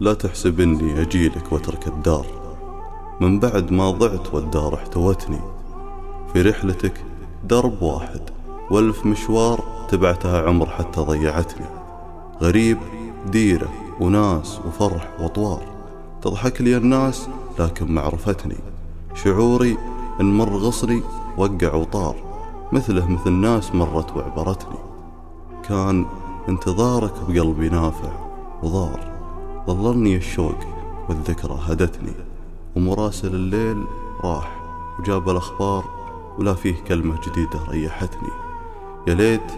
لا تحسب اني أجيلك واترك الدار. من بعد ما ضعت والدار احتوتني. في رحلتك درب واحد والف مشوار تبعتها عمر حتى ضيعتني. غريب ديرة وناس وفرح واطوار تضحك لي الناس لكن معرفتني. شعوري إن مر غصني وقع وطار. مثله مثل ناس مرت وعبرتني. كان انتظارك بقلبي نافع وضار. ظللني الشوق والذكرى هدتني ومراسل الليل راح وجاب الأخبار ولا فيه كلمة جديدة ريحتني. يا ليت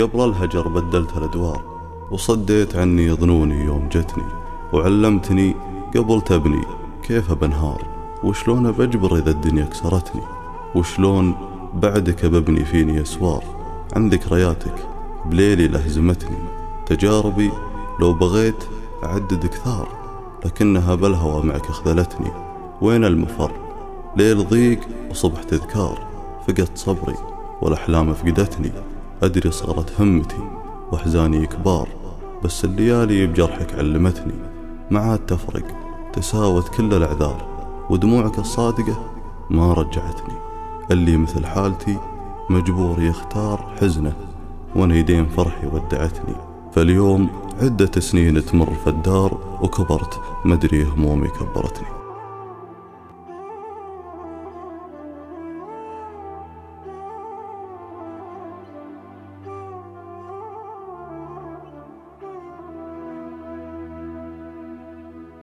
قبل الهجر بدلت الأدوار وصديت عني ظنوني يوم جتني وعلمتني قبل تبني كيف بنهار وشلون بجبر إذا الدنيا كسرتني وشلون بعدك ببني فيني أسوار عن ذكرياتك بليلي لهزمتني تجاربي لو بغيت أعدد كثار لكنها بالهوى معك خذلتني. وين المفر؟ ليل ضيق وصبح تذكار فقدت صبري والأحلام فقدتني. أدري صغرت همتي وأحزاني كبار بس الليالي بجرحك علمتني. ما عاد تفرق تساوت كل الأعذار ودموعك الصادقة ما رجعتني. اللي مثل حالتي مجبور يختار حزنه وأنا يدين فرحي ودعتني. فاليوم عدة سنين تمر في الدار وكبرت مدري همومي كبرتني